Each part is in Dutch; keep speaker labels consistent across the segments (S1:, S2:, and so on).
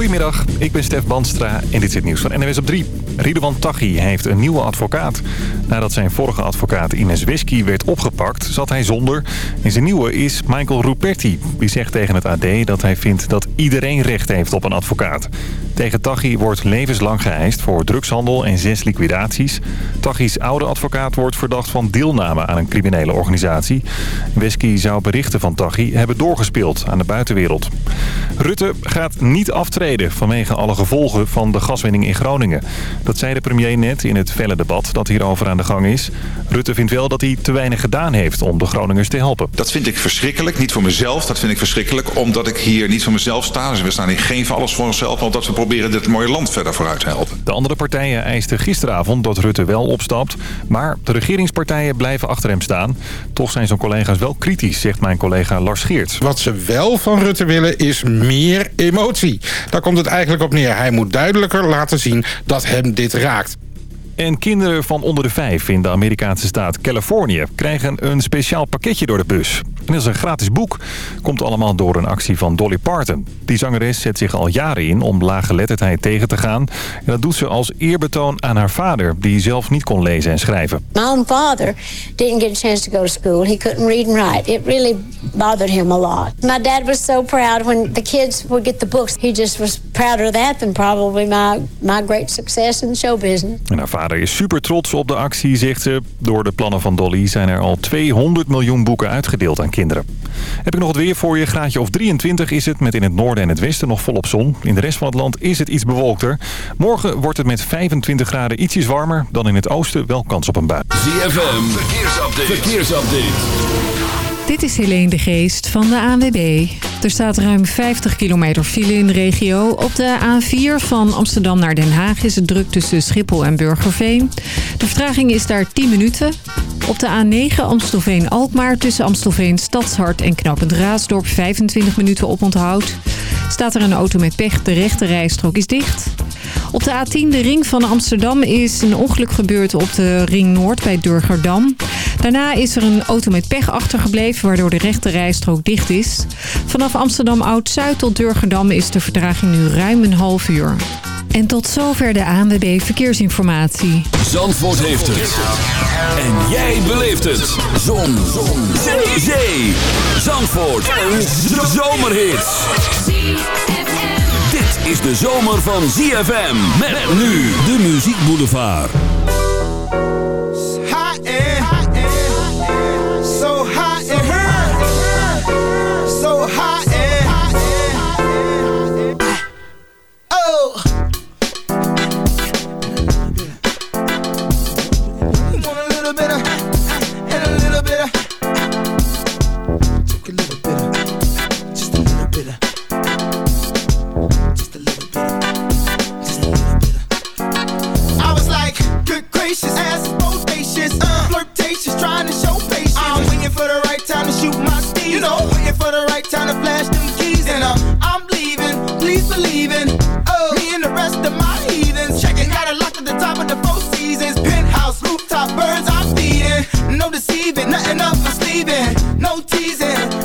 S1: Goedemiddag, ik ben Stef Bandstra en dit is het nieuws van NWS op 3. Ridwan Taghi heeft een nieuwe advocaat. Nadat zijn vorige advocaat Ines Wesky werd opgepakt, zat hij zonder. En zijn nieuwe is Michael Ruperti. Die zegt tegen het AD dat hij vindt dat iedereen recht heeft op een advocaat. Tegen Taghi wordt levenslang geëist voor drugshandel en zes liquidaties. Taghi's oude advocaat wordt verdacht van deelname aan een criminele organisatie. Wesky zou berichten van Taghi hebben doorgespeeld aan de buitenwereld. Rutte gaat niet aftreden vanwege alle gevolgen van de gaswinning in Groningen. Dat zei de premier net in het felle debat dat hierover aan de gang is. Rutte vindt wel dat hij te weinig gedaan heeft om de Groningers te helpen.
S2: Dat vind ik verschrikkelijk. Niet voor mezelf, dat vind ik verschrikkelijk. Omdat ik hier niet voor mezelf sta. Dus we staan hier geen voor alles voor onszelf. Omdat we proberen dit mooie land verder vooruit te helpen.
S1: De andere partijen eisten gisteravond dat Rutte wel opstapt. Maar de regeringspartijen blijven achter hem staan. Toch zijn zijn collega's wel kritisch, zegt mijn collega Lars Geert.
S3: Wat ze wel van Rutte willen is meer emotie. Daar komt het eigenlijk op neer. Hij moet duidelijker laten zien dat hem dit raakt.
S1: En kinderen van onder de vijf in de Amerikaanse staat Californië... krijgen een speciaal pakketje door de bus. En dat is een gratis boek. Komt allemaal door een actie van Dolly Parton. Die zangeres zet zich al jaren in om laaggeletterdheid tegen te gaan. En dat doet ze als eerbetoon aan haar vader... die zelf niet kon lezen en schrijven.
S4: My own father didn't get a chance to go to school. He couldn't read and write. It really bothered him a lot. My dad was so proud when the kids would get the books. He just was prouder of that than probably my, my great success in show business.
S1: En haar vader is super trots op de actie, zegt ze. Door de plannen van Dolly zijn er al 200 miljoen boeken uitgedeeld aan kinderen. Heb ik nog het weer voor je. Graadje of 23 is het met in het noorden en het westen nog volop zon. In de rest van het land is het iets bewolkter. Morgen wordt het met 25 graden ietsjes warmer. Dan in het oosten wel kans op een bui.
S5: ZFM, verkeersupdate. verkeersupdate.
S6: Dit is Helene de Geest van de ANWB. Er staat ruim 50 kilometer file in de regio. Op de A4 van Amsterdam naar Den Haag is het druk tussen Schiphol en Burgerveen. De vertraging is daar 10 minuten. Op de A9 Amstelveen-Alkmaar tussen Amstelveen Stadshart en Knopend Raasdorp 25 minuten op onthoud. Staat er een auto met pech, de rechte rijstrook is dicht. Op de A10, de ring van Amsterdam, is een ongeluk gebeurd op de ring Noord bij Durgerdam. Daarna is er een auto met pech achtergebleven, waardoor de rechte rijstrook dicht is. Vanaf Amsterdam Oud-Zuid tot Durgerdam is de vertraging nu ruim een half uur. En tot zover de ANWB Verkeersinformatie.
S5: Zandvoort heeft het. En jij beleeft het. Zon. Zon. Zee. Zandvoort. Een zomerhit. Dit is de zomer van ZFM. Met nu de Muziek Boulevard.
S7: You know, waiting for the right time to flash them keys. And uh, I'm leaving, please believe in. Oh, me and the rest of my heathens. Checking, got it locked at the top of the four seasons. Penthouse, rooftop, birds I'm feeding. No deceiving, nothing up my sleeving. No teasing.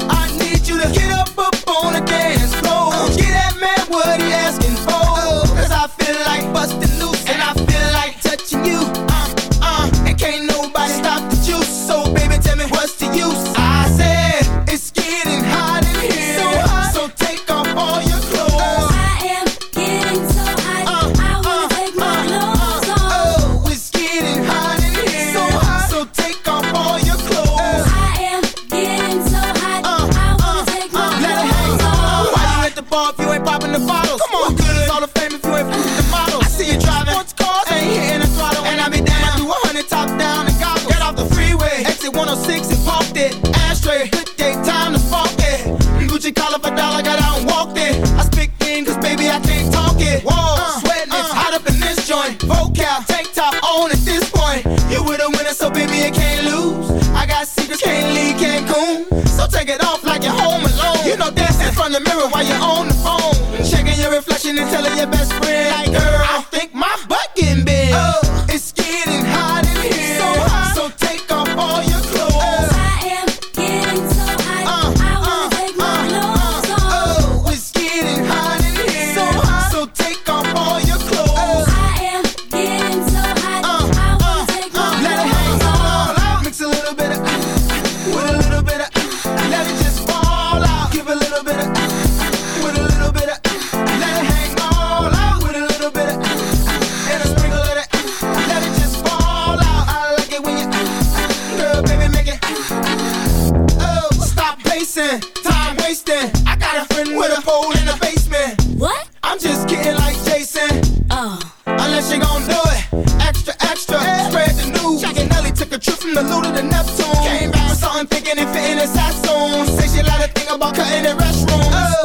S7: Trip from the Luda to Neptune. Came back with something thinking it fit in his Sassoon. Say she like to think about cutting the restrooms. Oh.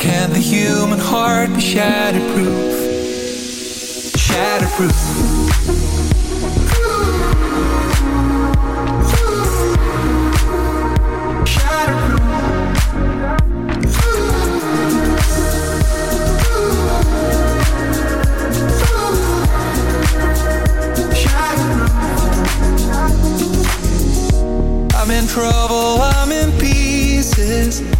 S8: Can the human heart be shatterproof? Shatterproof. I'm in trouble, I'm in pieces.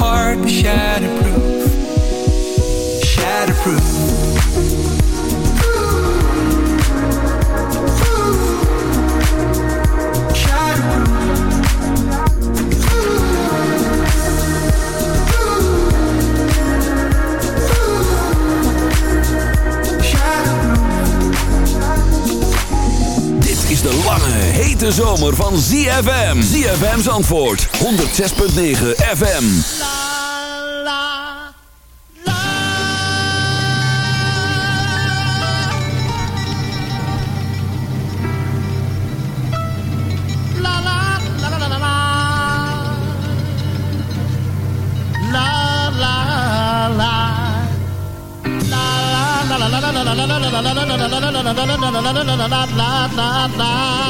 S8: Heart be shatterproof?
S9: Hete zomer van ZFM. ZFM's antwoord. 106.9 FM.
S7: La la la.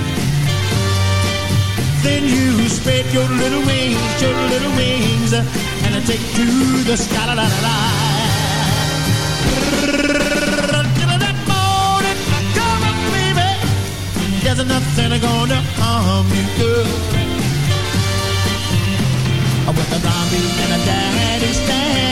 S9: Then you spread your little wings, your little wings, and take to the sky. La, la, la, la. That morning, come on, baby. There's nothing gonna harm you, girl with a zombie and a daddy stand.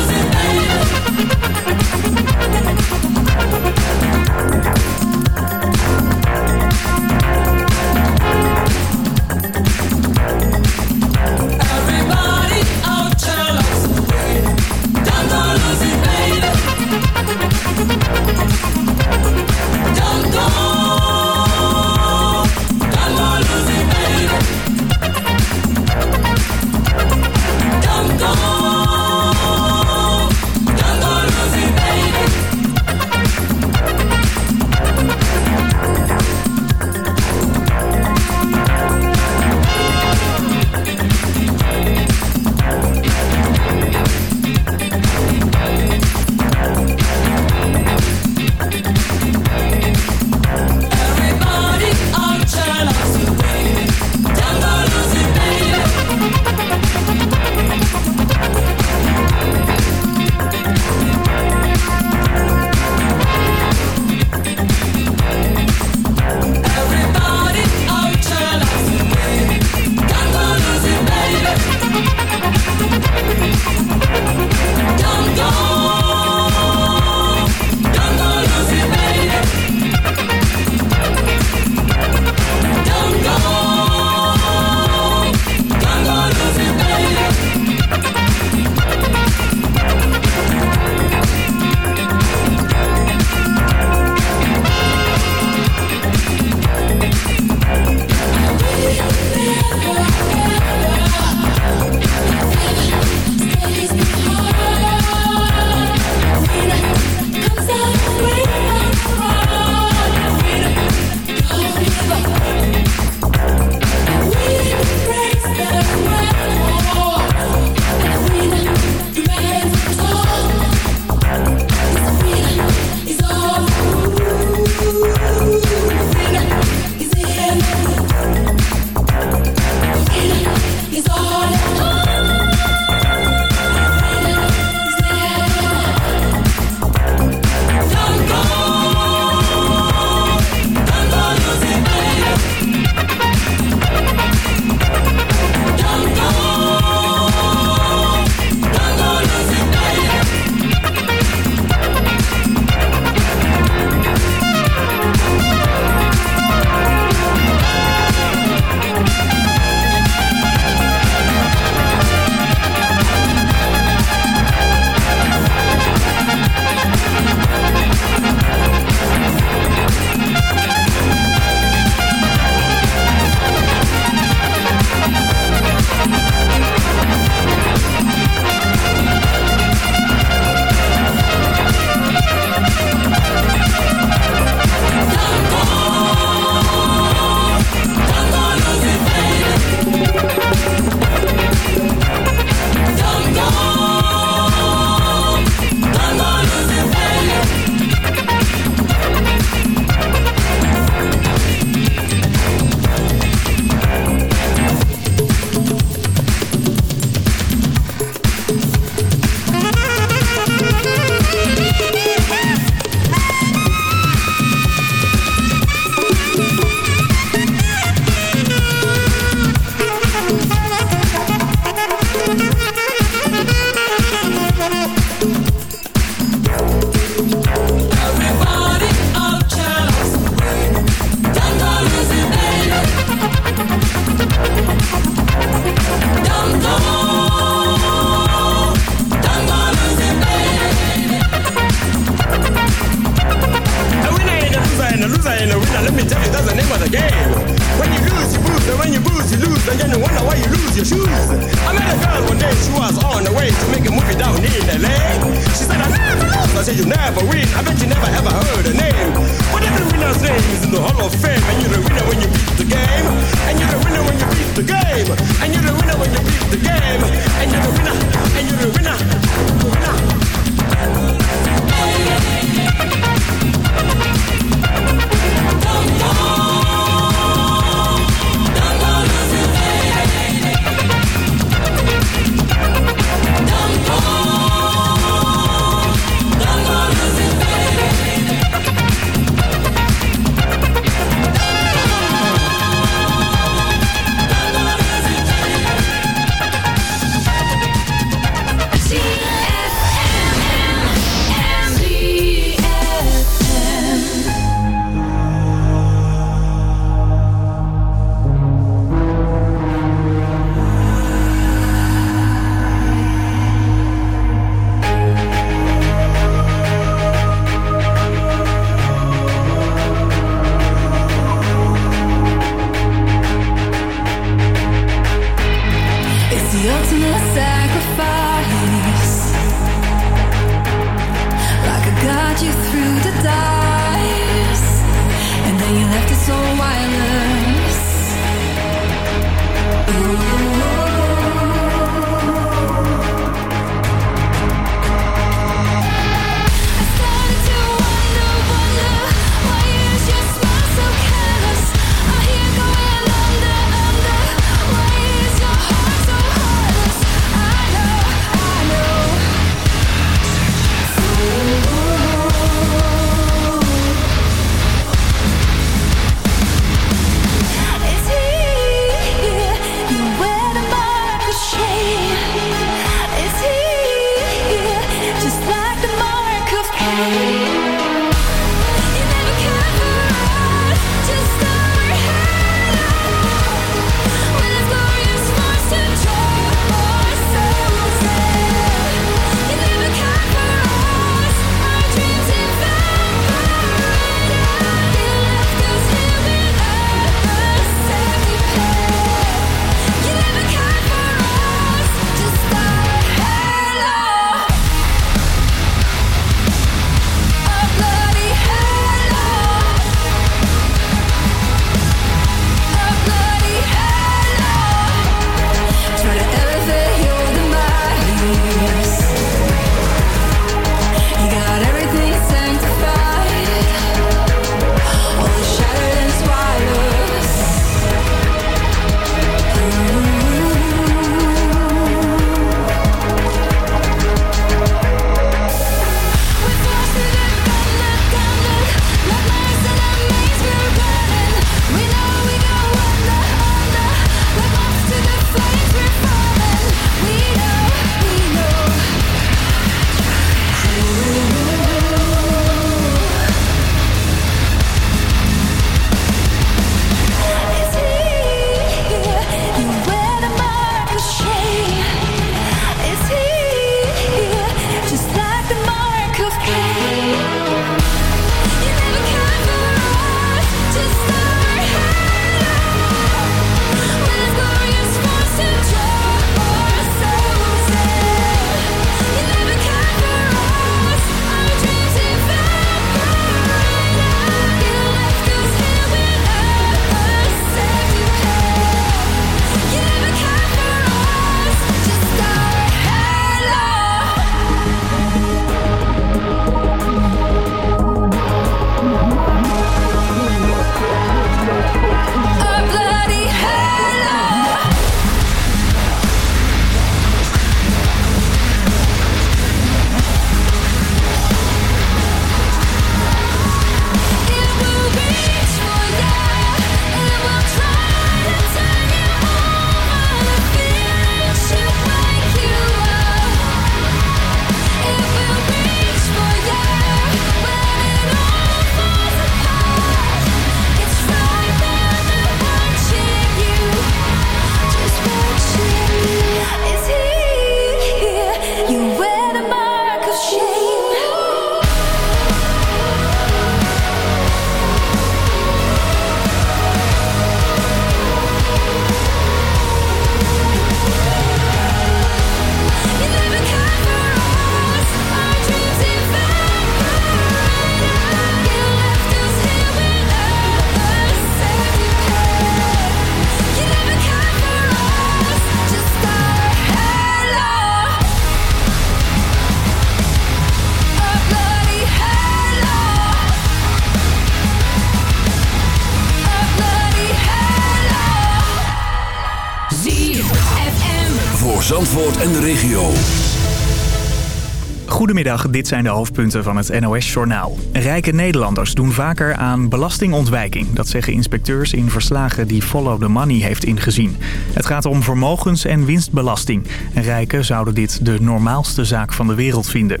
S10: Goedemiddag, dit zijn de hoofdpunten van het NOS-journaal. Rijke Nederlanders doen vaker aan belastingontwijking. Dat zeggen inspecteurs in verslagen die Follow the Money heeft ingezien. Het gaat om vermogens- en winstbelasting. En rijken zouden dit de normaalste zaak van de wereld vinden.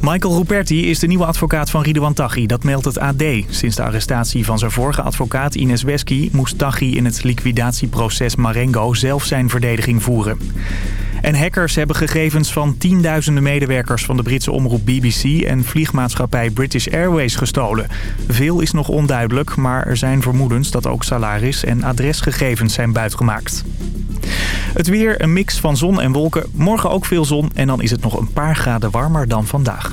S10: Michael Ruperti is de nieuwe advocaat van Ridouan Taghi, dat meldt het AD. Sinds de arrestatie van zijn vorige advocaat Ines Wesky... moest Taghi in het liquidatieproces Marengo zelf zijn verdediging voeren. En hackers hebben gegevens van tienduizenden medewerkers van de Britse omroep BBC en vliegmaatschappij British Airways gestolen. Veel is nog onduidelijk, maar er zijn vermoedens dat ook salaris- en adresgegevens zijn buitgemaakt. Het weer, een mix van zon en wolken. Morgen ook veel zon en dan is het nog een paar graden warmer dan vandaag.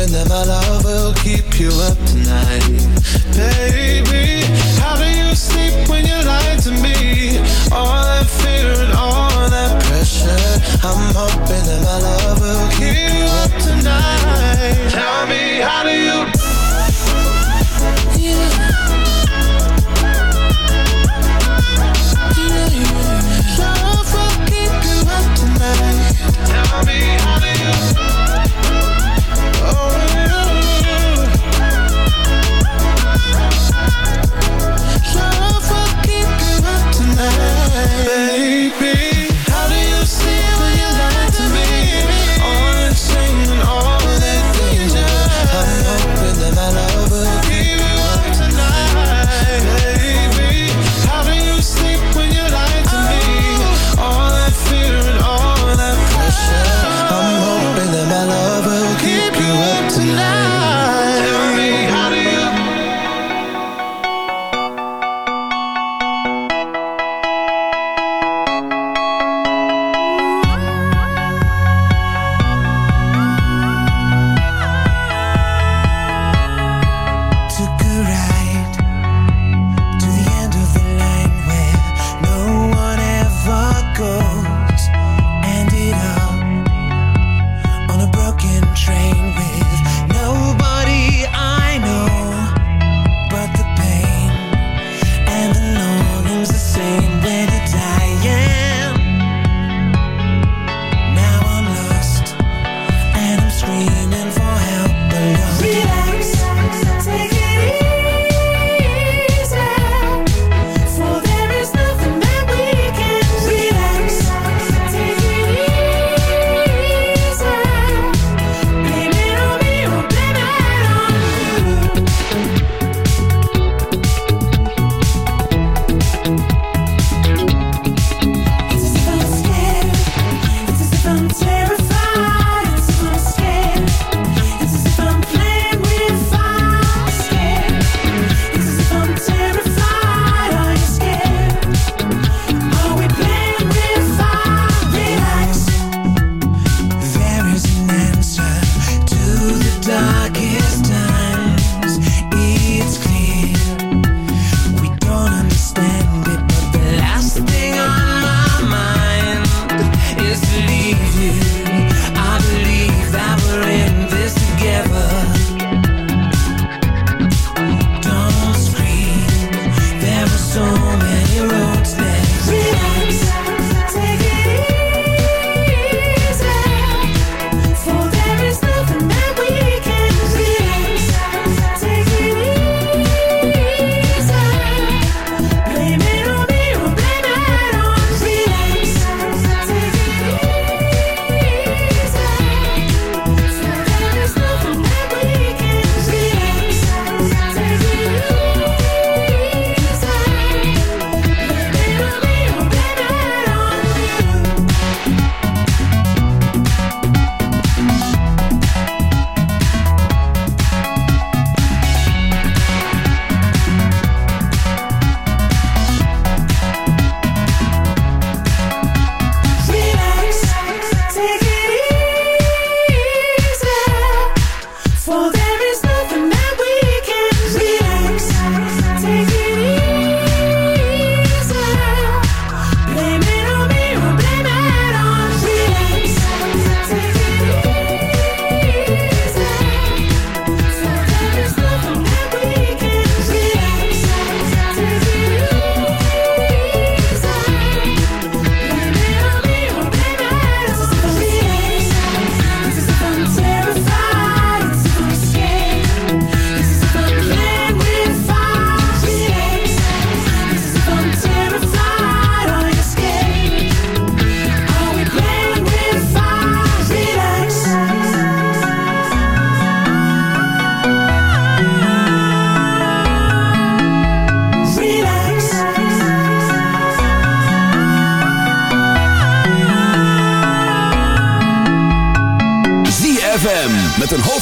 S11: and then my love will keep you up.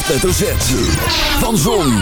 S12: Het een van zon.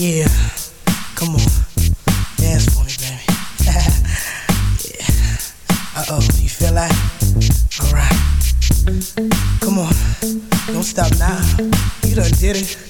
S13: Yeah, come on, dance for me, baby. yeah. Uh oh, you feel like? Alright. Come on, don't stop now. You done did it.